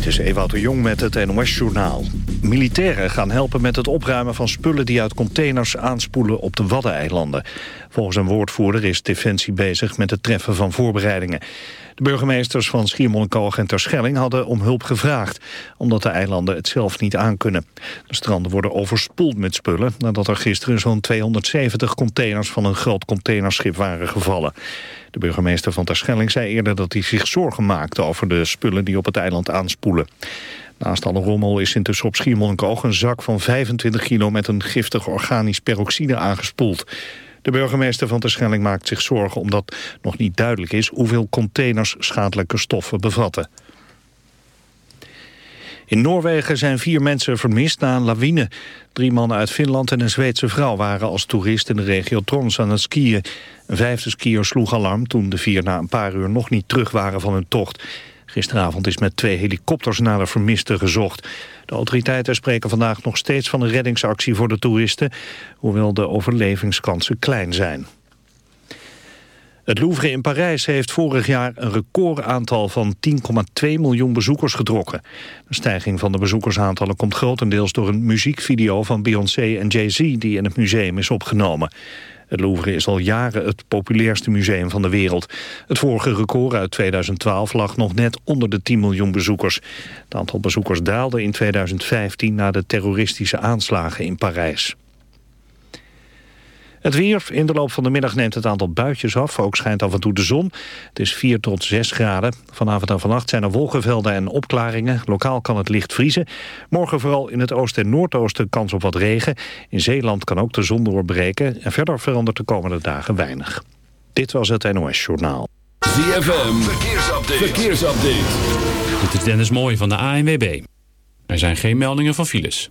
Dit is Ewout de Jong met het NOS-journaal. Militairen gaan helpen met het opruimen van spullen die uit containers aanspoelen op de Waddeneilanden. Volgens een woordvoerder is Defensie bezig met het treffen van voorbereidingen. De burgemeesters van Schiermonnikoog en Terschelling hadden om hulp gevraagd, omdat de eilanden het zelf niet aankunnen. De stranden worden overspoeld met spullen, nadat er gisteren zo'n 270 containers van een groot containerschip waren gevallen. De burgemeester van Terschelling zei eerder dat hij zich zorgen maakte over de spullen die op het eiland aanspoelen. Naast alle rommel is intussen op Schiermonnikoog een zak van 25 kilo met een giftig organisch peroxide aangespoeld. De burgemeester van Terschelling maakt zich zorgen omdat nog niet duidelijk is hoeveel containers schadelijke stoffen bevatten. In Noorwegen zijn vier mensen vermist na een lawine. Drie mannen uit Finland en een Zweedse vrouw waren als toerist in de regio Trons aan het skiën. Een vijfde skier sloeg alarm toen de vier na een paar uur nog niet terug waren van hun tocht. Gisteravond is met twee helikopters naar de vermisten gezocht. De autoriteiten spreken vandaag nog steeds van een reddingsactie voor de toeristen... hoewel de overlevingskansen klein zijn. Het Louvre in Parijs heeft vorig jaar een recordaantal van 10,2 miljoen bezoekers getrokken. De stijging van de bezoekersaantallen komt grotendeels door een muziekvideo van Beyoncé en Jay-Z die in het museum is opgenomen. Het Louvre is al jaren het populairste museum van de wereld. Het vorige record uit 2012 lag nog net onder de 10 miljoen bezoekers. Het aantal bezoekers daalde in 2015 na de terroristische aanslagen in Parijs. Het weer. In de loop van de middag neemt het aantal buitjes af. Ook schijnt af en toe de zon. Het is 4 tot 6 graden. Vanavond en vannacht zijn er wolkenvelden en opklaringen. Lokaal kan het licht vriezen. Morgen vooral in het oosten en noordoosten kans op wat regen. In Zeeland kan ook de zon doorbreken. En verder verandert de komende dagen weinig. Dit was het NOS Journaal. ZFM. Verkeersupdate. Verkeersupdate. Dit is Dennis Mooij van de ANWB. Er zijn geen meldingen van files.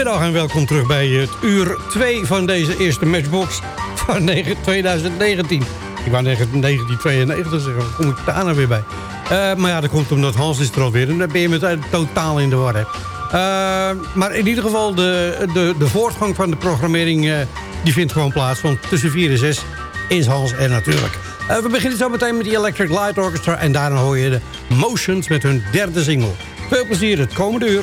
Goedemiddag en welkom terug bij het uur 2 van deze eerste matchbox van 2019. Ik wou 1992 zeggen, kom ik daar nou weer bij? Uh, maar ja, dat komt omdat Hans is er alweer en dan ben je met totaal in de war. Uh, maar in ieder geval, de, de, de voortgang van de programmering die vindt gewoon plaats. Want tussen 4 en 6 is Hans er natuurlijk. we beginnen zo meteen met die Electric Light Orchestra en daarna hoor je de Motions met hun derde single. Veel plezier het komende uur.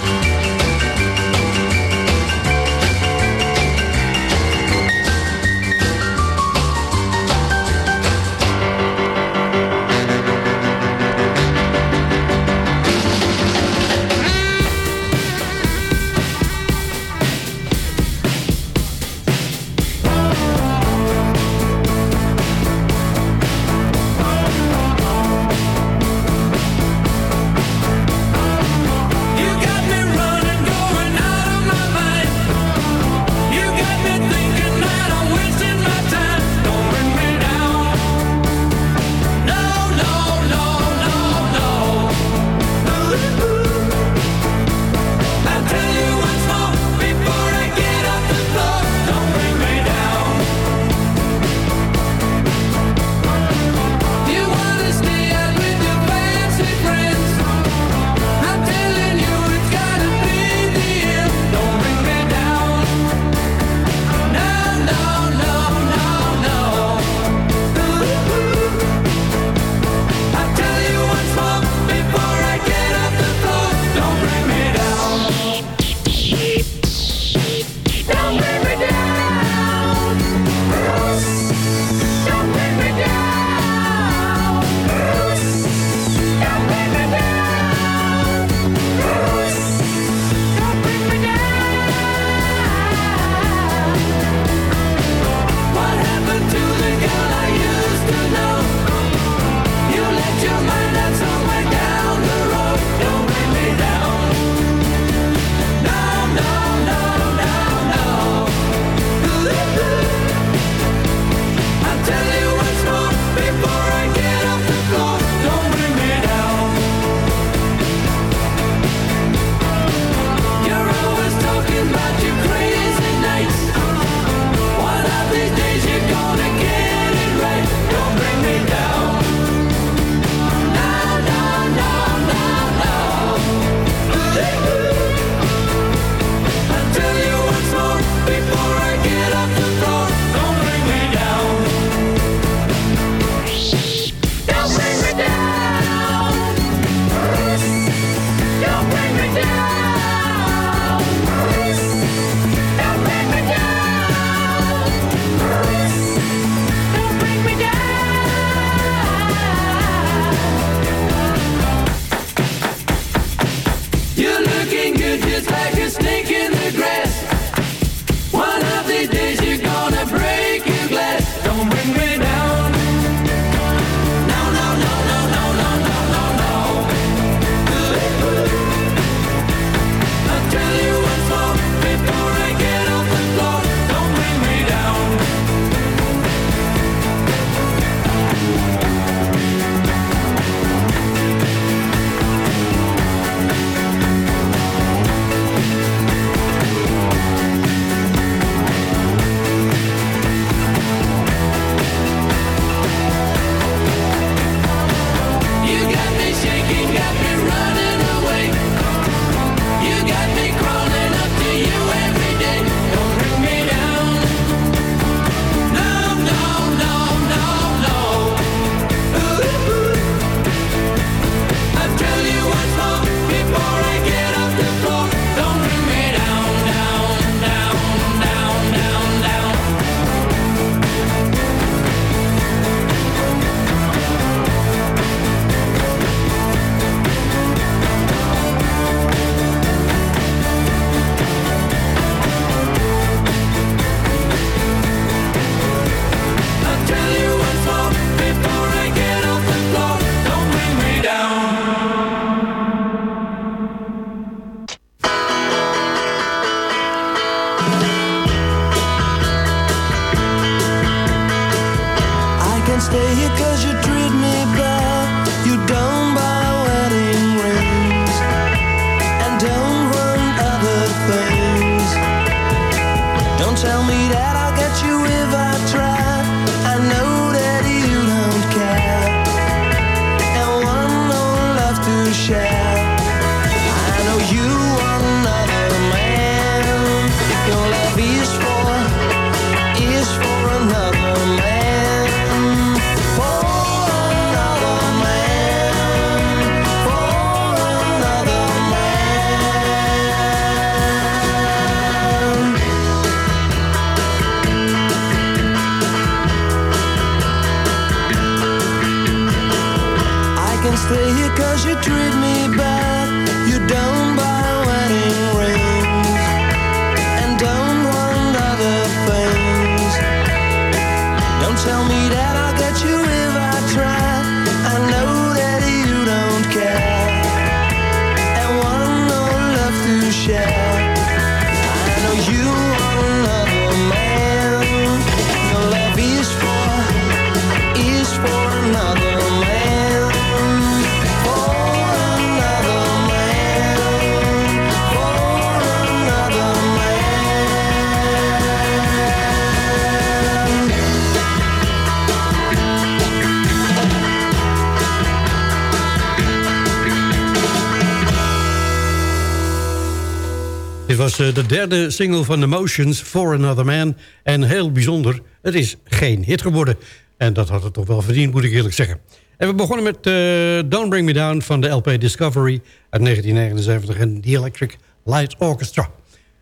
Eh, de derde single van The Motions, For Another Man. En heel bijzonder, het is geen hit geworden. En dat had het toch wel verdiend, moet ik eerlijk zeggen. En we begonnen met uh, Don't Bring Me Down van de LP Discovery uit 1979 en The Electric Light Orchestra.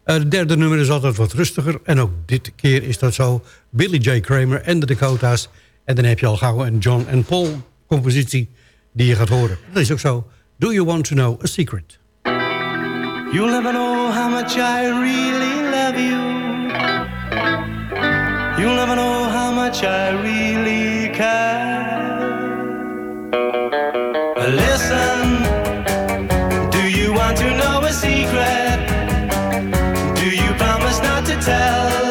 Uh, het derde nummer is altijd wat rustiger en ook dit keer is dat zo. Billy J. Kramer en de Dakota's. En dan heb je al gauw een John en Paul compositie die je gaat horen. Dat is ook zo. Do You Want To Know A Secret? You'll never know how much I really love you. You'll never know how much I really care. Listen, do you want to know a secret? Do you promise not to tell?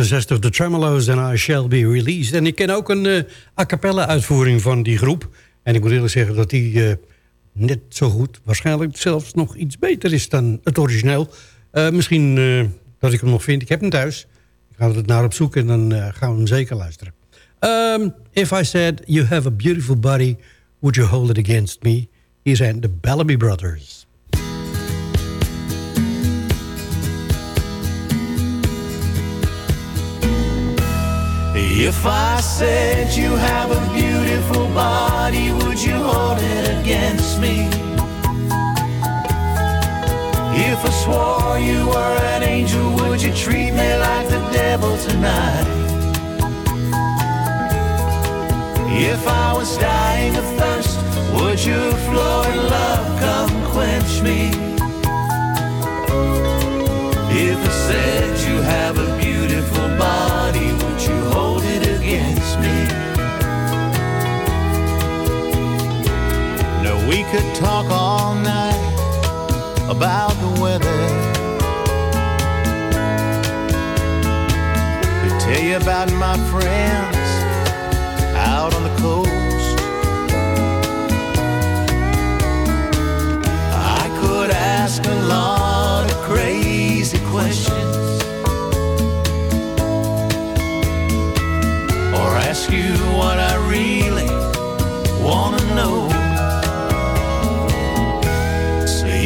1968, The Tremolos and I Shall Be Released. En ik ken ook een uh, a cappella uitvoering van die groep. En ik moet eerlijk zeggen dat die uh, net zo goed, waarschijnlijk zelfs nog iets beter is dan het origineel. Uh, misschien dat ik hem nog vind. Ik heb hem thuis. Ik ga er naar op zoek en dan gaan we hem zeker luisteren. Um, if I said you have a beautiful body, would you hold it against me? Hier zijn de Bellamy Brothers. If I said you have a beautiful body, would you hold it against me? If I swore you were an angel, would you treat me like the devil tonight? If I was dying of thirst, would your flowing love come quench me? If I said you have a beautiful body, we could talk all night about the weather. Could tell you about my friends out on the coast. I could ask a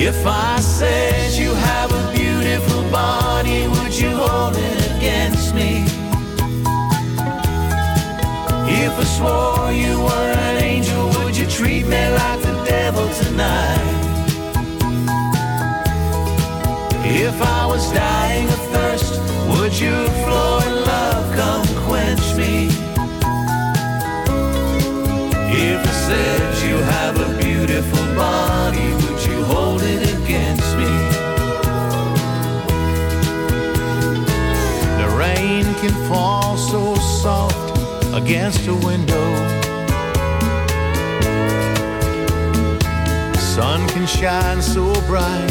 if I said you have a beautiful body, would you hold it against me? If I swore you were an angel, would you treat me like the devil tonight? If I was dying of thirst, would your flowing love come quench me? If I said you have a beautiful body, can fall so soft against a window. Sun can shine so bright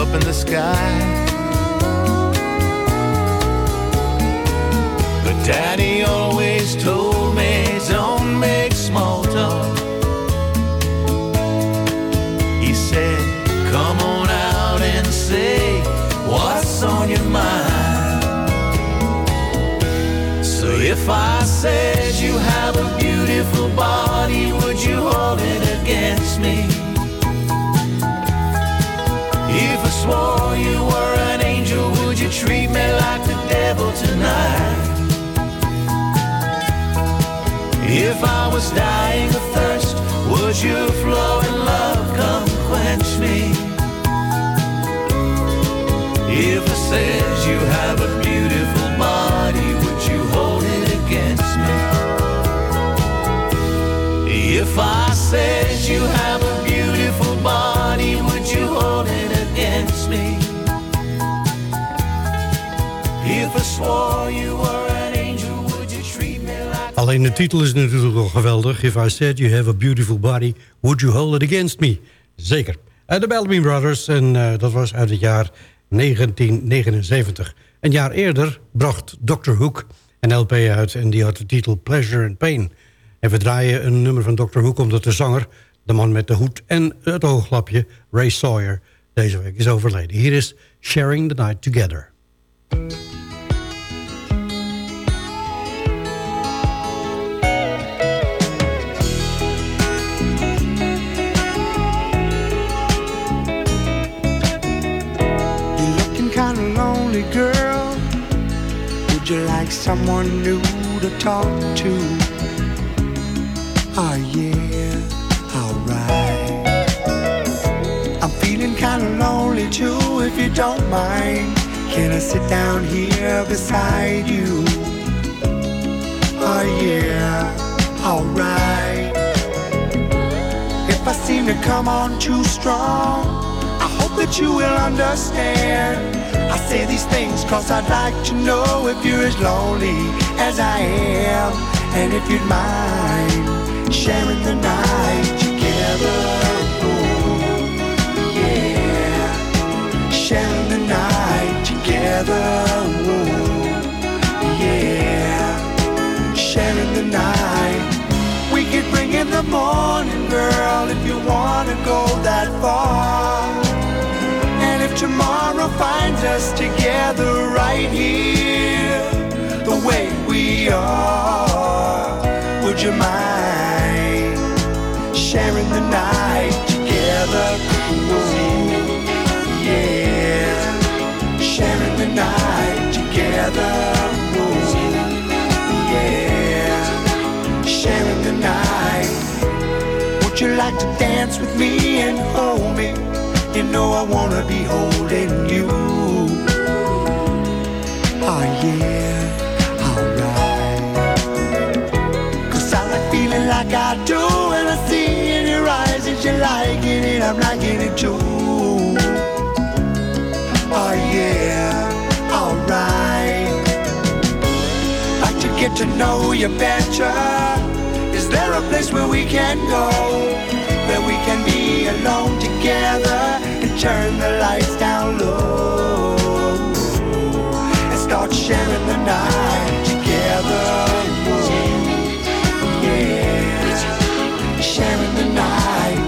up in the sky. But Daddy always told me don't make small talk. If I said you have a beautiful body, would you hold it against me? If I swore you were an angel, would you treat me like the devil tonight? If I was dying of thirst, would your flowing love come quench me? If I said you have a You have a beautiful body, would you hold it against me? If you were an angel, would you treat me like Alleen de titel is natuurlijk wel geweldig. If I said you have a beautiful body, would you hold it against me? Zeker. Uh, de Bellamy Brothers, en uh, dat was uit het jaar 1979. Een jaar eerder bracht Dr. Hook een LP uit... en die had de titel Pleasure and Pain. En we draaien een nummer van Dr. Hook... omdat de zanger, de man met de hoed en het ooglapje... Ray Sawyer, deze week is overleden. Hier is Sharing the Night Together. girl Would you like someone new to talk to? Oh yeah, alright? I'm feeling kinda lonely too if you don't mind. Can I sit down here beside you? Oh yeah, alright? If I seem to come on too strong I hope that you will understand. I say these things cause I'd like to know if you're as lonely as I am. And if you'd mind sharing the night together. Yeah, sharing the night together. Yeah, sharing the night. We could bring in the morning, girl, if you wanna go that far. And if tomorrow finds us together right here, the way we are, would you mind? Sharing the night together? Ooh, yeah, sharing the night together. Ooh, yeah, sharing the night. Would you like to dance with me and hold me? You know I wanna be holding you. Oh yeah, alright. Cause I like feeling like I do liking it, I'm liking it too. Oh yeah, alright. Like to get to know you better. Is there a place where we can go? Where we can be alone together and turn the lights down low and start sharing the night together. Ooh, yeah, sharing the night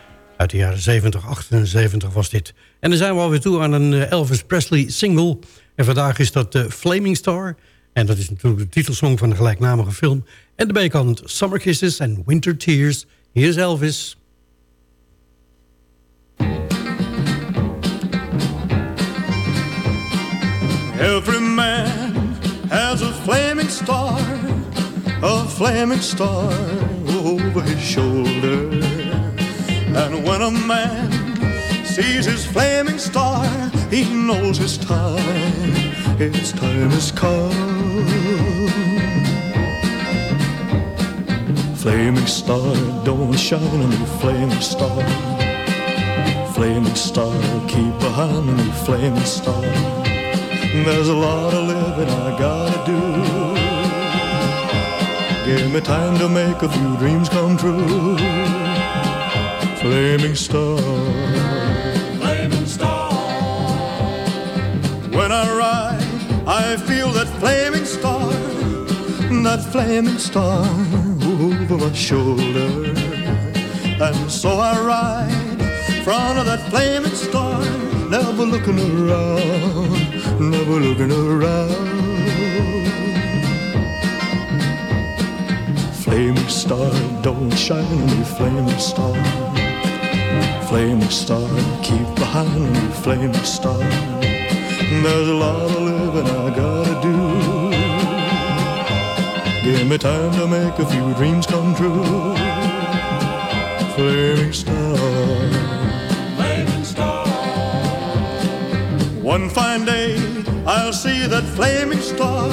Uit de jaren 70, 78 was dit. En dan zijn we alweer toe aan een eh, Elvis Presley single. En vandaag is dat uh, Flaming Star. En dat is natuurlijk de titelsong van de gelijknamige film. En de bijkant Summer Kisses en Winter Tears. Hier is Elvis. Every man has a flaming star, a flaming star over his shoulder. And when a man sees his flaming star, he knows his time, his time has come. Flaming star, don't shine on me, flaming star. Flaming star, keep behind me, flaming star. There's a lot of living I gotta do. Give me time to make a few dreams come true. Flaming star. Flaming star. When I ride, I feel that flaming star. That flaming star over my shoulder. And so I ride front of that flaming star, never looking around, never looking around. Flaming star, don't shine on me, flaming star. Flaming star, keep behind me, flaming star. There's a lot of living I gotta do. Give me time to make a few dreams come true. Flaming star. Flaming star. One fine day, I'll see that flaming star,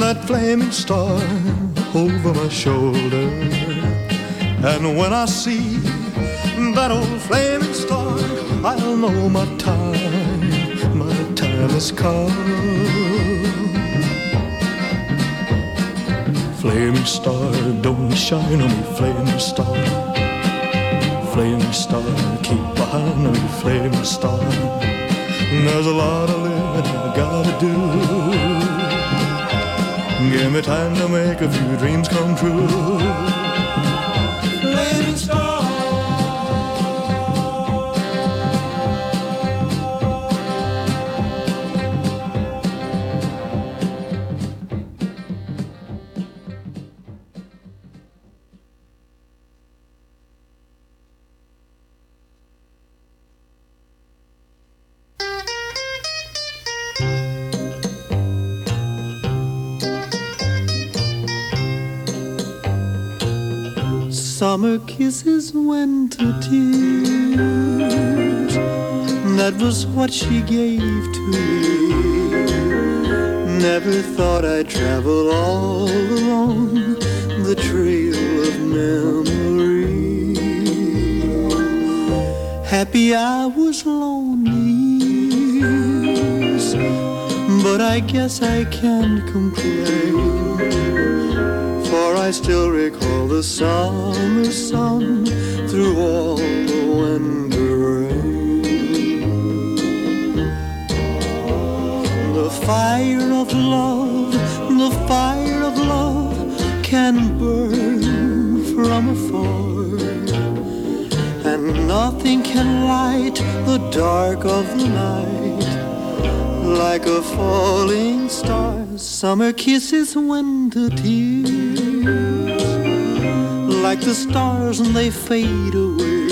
that flaming star over my shoulder. And when I see that old flaming star, I'll know my time, my time has come. Flaming star, don't shine on me, flaming star. Flaming star, keep behind me, flaming star. There's a lot of living I gotta do. Give me time to make a few dreams come true. Summer kisses, winter tears. That was what she gave to me. Never thought I'd travel all along the trail of memory. Happy I was lonely but I guess I can't complain. I still recall the summer sun through all the winter rain. The fire of love, the fire of love can burn from afar. And nothing can light the dark of the night like a falling star. Summer kisses, winter tears, like the stars and they fade away,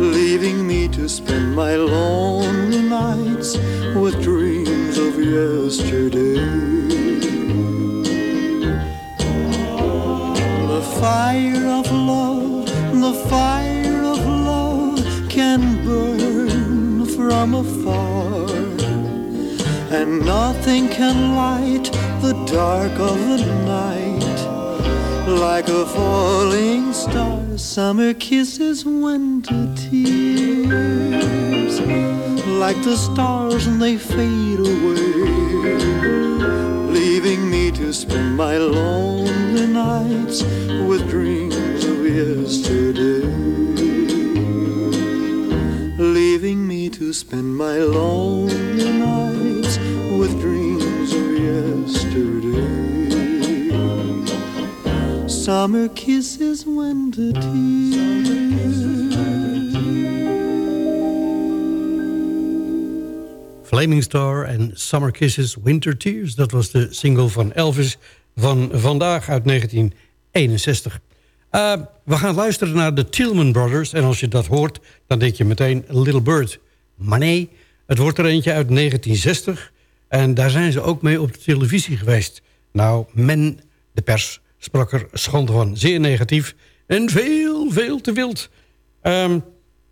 leaving me to spend my lonely nights with dreams of yesterday. The fire of love, the fire of love can burn from afar, and nothing can light the dark of the night like a falling star. Summer kisses, winter tears, like the stars and they fade away, leaving me to spend my lonely nights with dreams of yesterday. Leaving me to spend my lonely nights Summer kisses, winter Flaming Star en Summer Kisses, Winter Tears. Dat was de single van Elvis van vandaag uit 1961. Uh, we gaan luisteren naar de Tillman Brothers. En als je dat hoort, dan denk je meteen Little Bird. Maar nee, het wordt er eentje uit 1960. En daar zijn ze ook mee op de televisie geweest. Nou, men, de pers, sprak er schande van. Zeer negatief en veel, veel te wild. Um,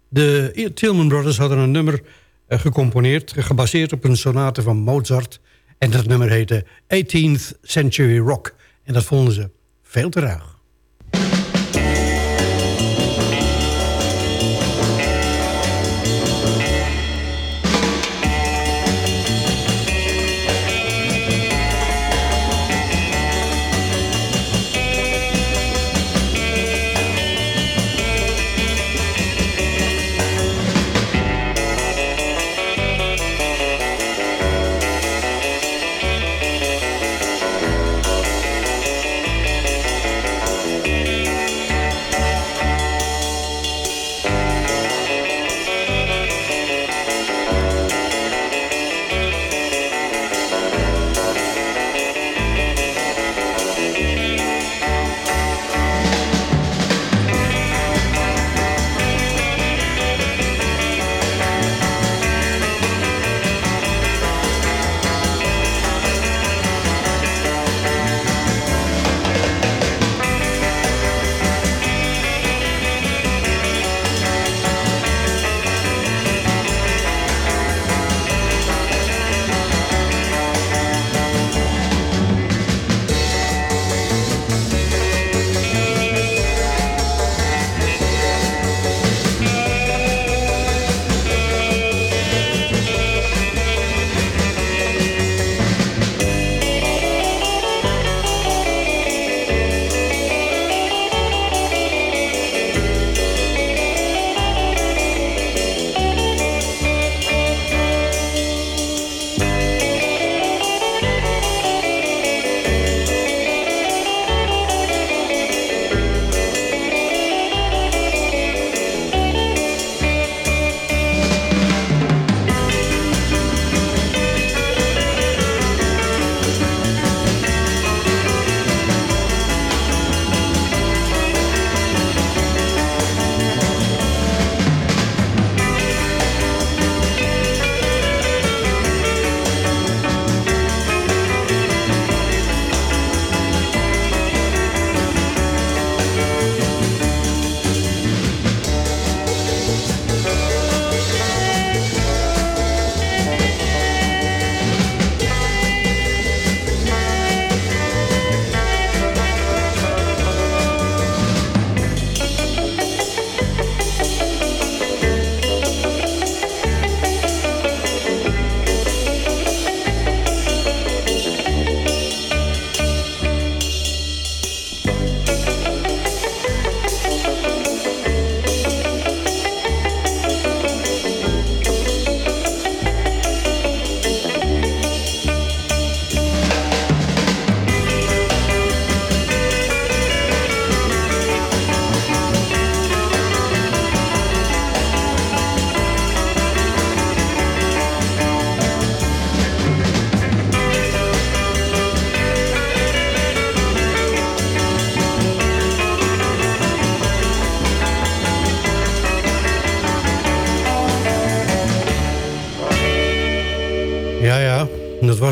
de Tillman Brothers hadden een nummer uh, gecomponeerd... gebaseerd op een sonate van Mozart. En dat nummer heette 18th Century Rock. En dat vonden ze veel te ruig.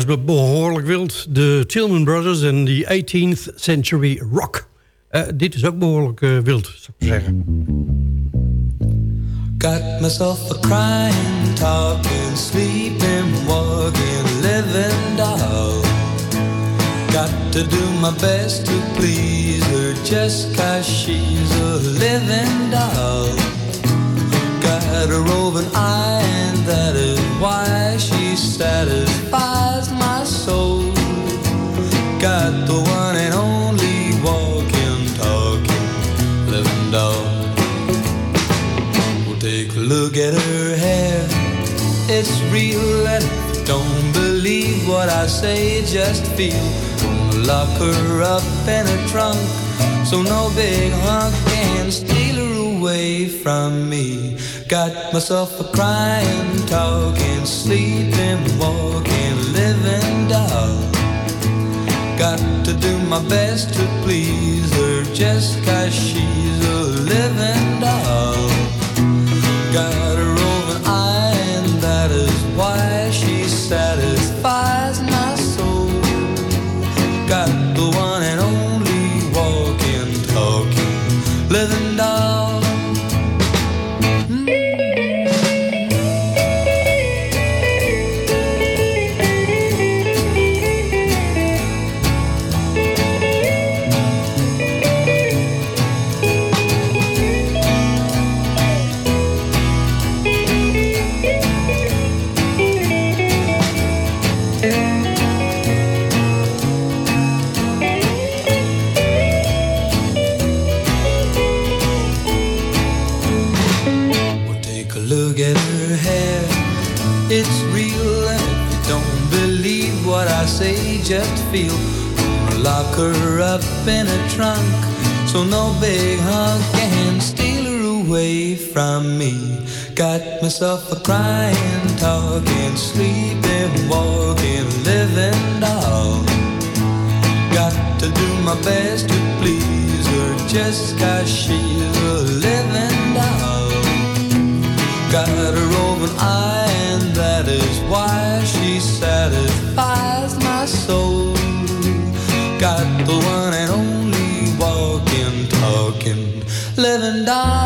Was behoorlijk wild. De Tillman Brothers en die 18th Century Rock. Uh, dit is ook behoorlijk uh, wild, zou ik zeggen. Got myself a crying, talking, sleeping, walking, living doll. Got to do my best to please her just cause she's a living doll. Got a roving eye and that is why she satisfies my soul. Got the one and only walking, talking, living doll. Well, take a look at her hair. It's real and don't believe what I say, just feel. Gonna lock her up in a trunk so no big hunk can steal her away from me. Got myself a crying, talking, sleeping, walking, living doll. Got to do my best to please her just cause she's a living doll. Got a roving eye, and that is why she satisfies feel. Gonna lock her up in a trunk so no big hunk can steal her away from me. Got myself a crying, talking, sleeping, walking, living doll. Got to do my best to please her just cause she's a living doll. Got a roving eye, and that is why she satisfies my soul. The one and only walking, talking, living doll.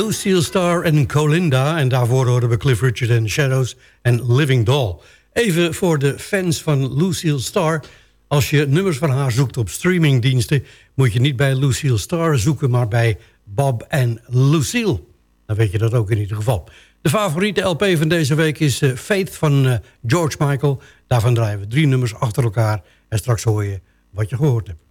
Lucille Star en Colinda. En daarvoor horen we Cliff Richard en Shadows en Living Doll. Even voor de fans van Lucille Star. Als je nummers van haar zoekt op streamingdiensten... moet je niet bij Lucille Star zoeken, maar bij Bob en Lucille. Dan weet je dat ook in ieder geval. De favoriete LP van deze week is uh, Faith van uh, George Michael. Daarvan draaien we drie nummers achter elkaar. En straks hoor je wat je gehoord hebt.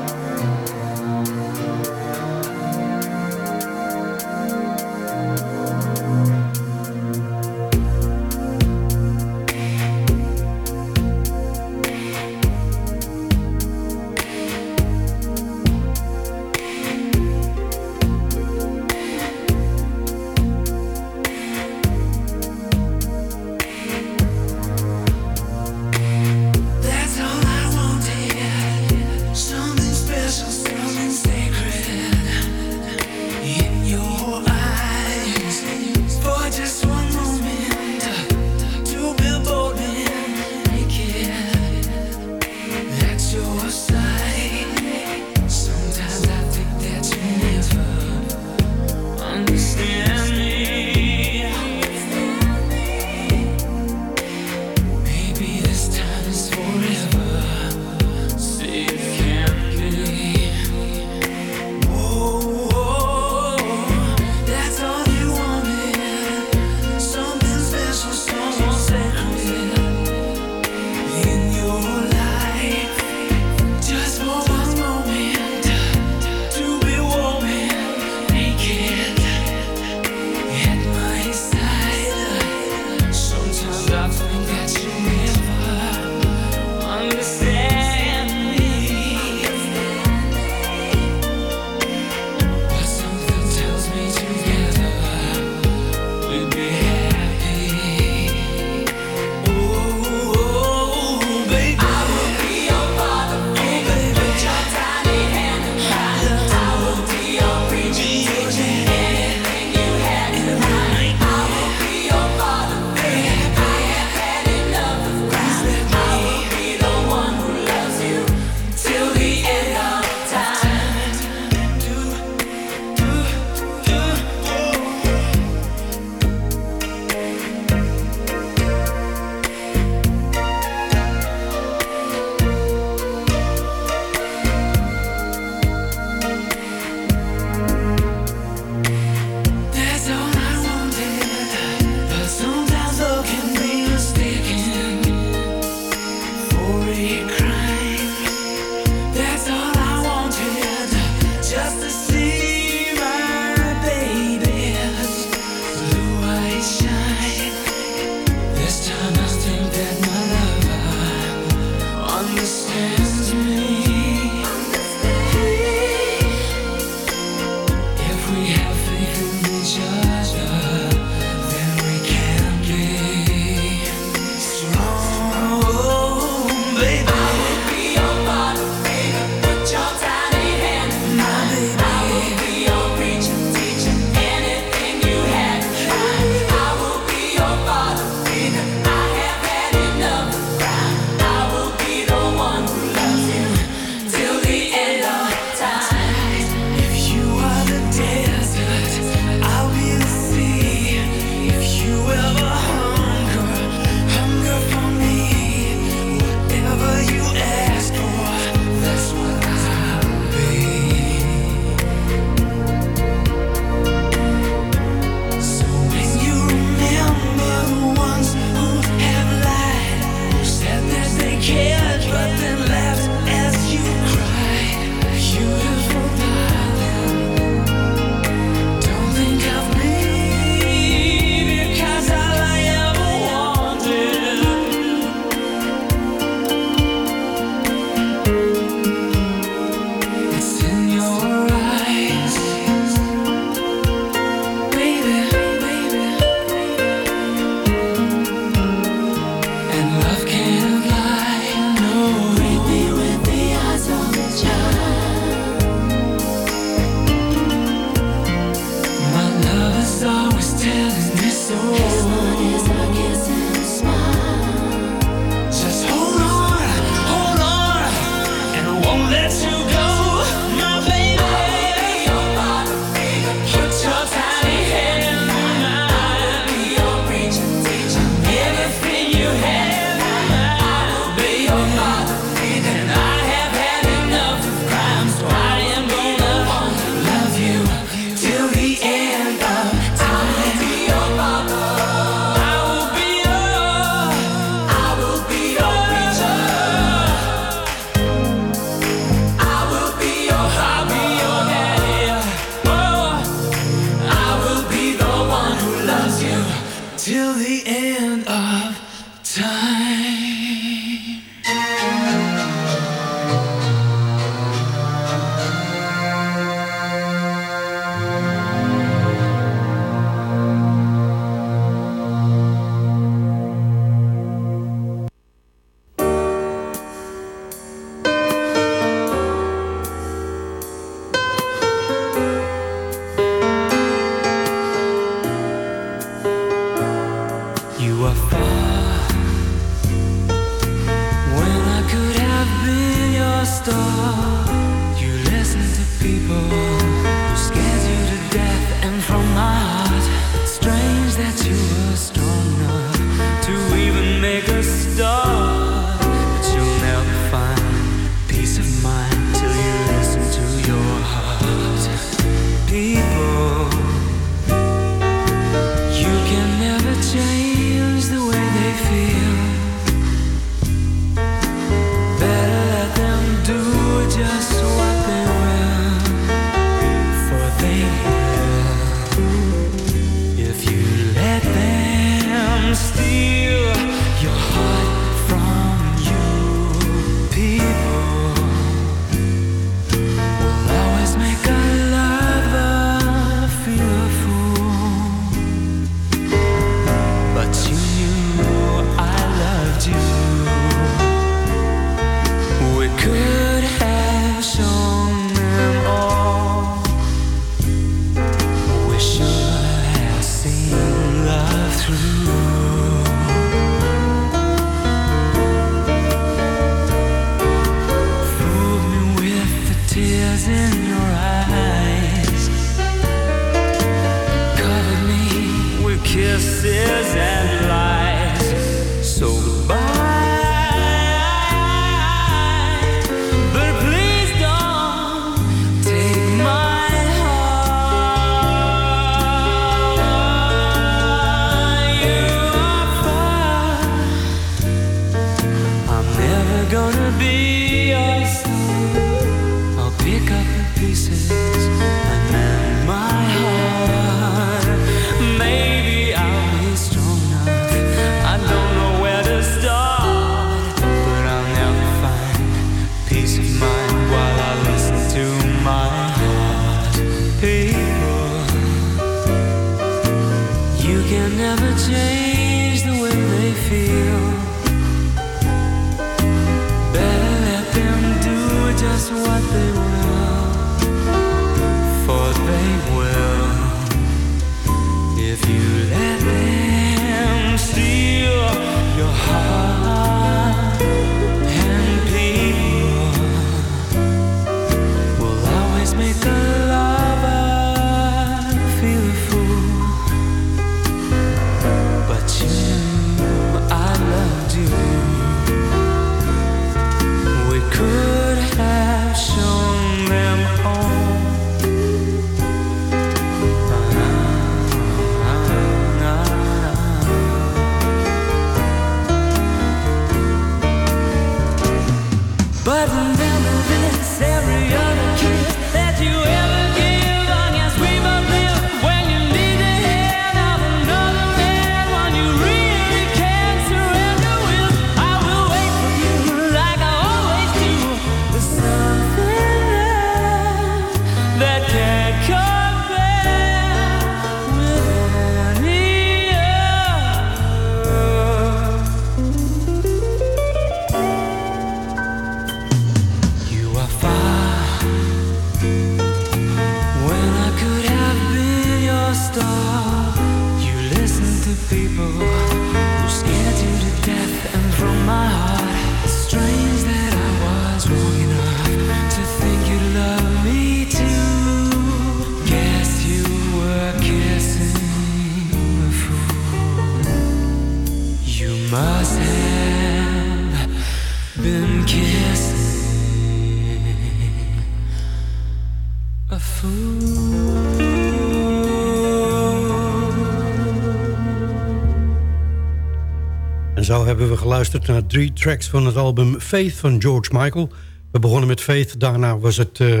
hebben we geluisterd naar drie tracks van het album Faith van George Michael. We begonnen met Faith, daarna was het eh,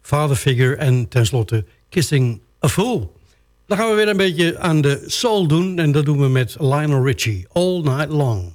Father Figure en tenslotte Kissing a Fool. Dan gaan we weer een beetje aan de soul doen en dat doen we met Lionel Richie, All Night Long.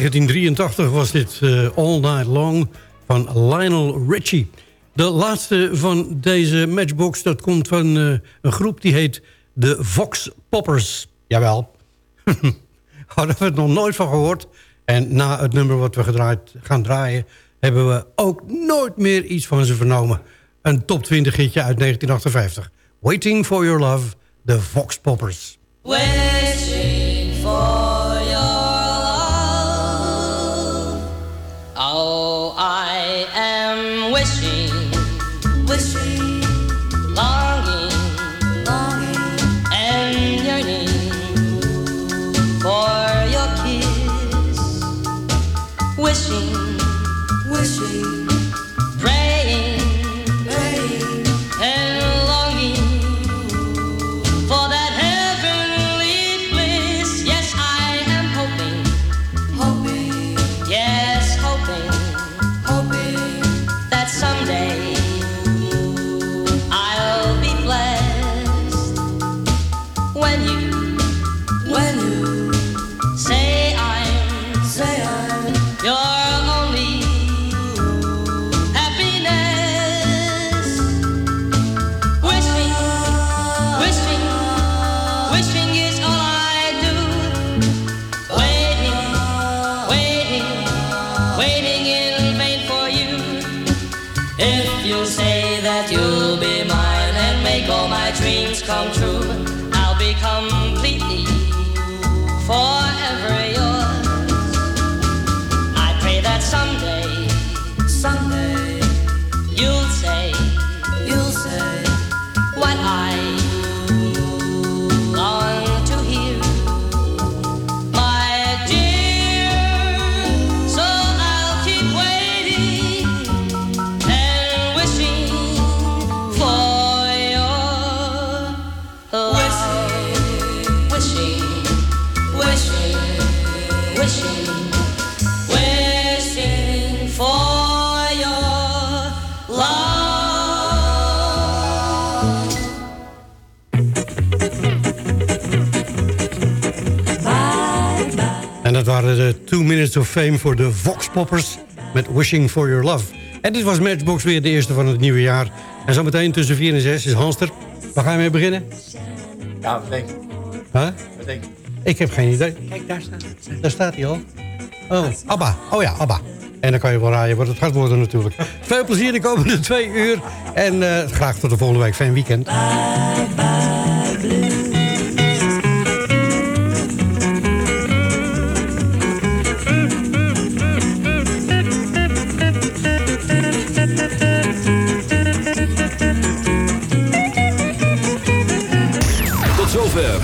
1983 was dit eh, All Night Long van Lionel Richie. De laatste van deze matchbox, dat komt van eh, een groep die heet de Vox Poppers. Jawel. Hadden we het nog nooit van gehoord. En na het nummer wat we gedraaid, gaan draaien... hebben we ook nooit meer iets van ze vernomen. Een top 20 hitje uit 1958. Waiting for Your Love, de Vox Poppers. Wishing in vain for you. If you'll say that you'll be mine and make all my dreams come true, I'll be completely forever yours. I pray that someday, waren de Two Minutes of Fame voor de Vox Poppers met Wishing for Your Love. En dit was Matchbox weer de eerste van het nieuwe jaar. En zometeen tussen 4 en 6 is Hanster. Waar ga je mee beginnen? Ja, wat denk je? Huh? Wat denk je? Ik heb geen idee. Kijk, daar staat, daar staat hij al. Oh, Abba. Oh ja, Abba. En dan kan je wel raaien wat het gaat worden natuurlijk. Veel plezier de komende twee uur. En eh, graag tot de volgende week. Fijn weekend. Tot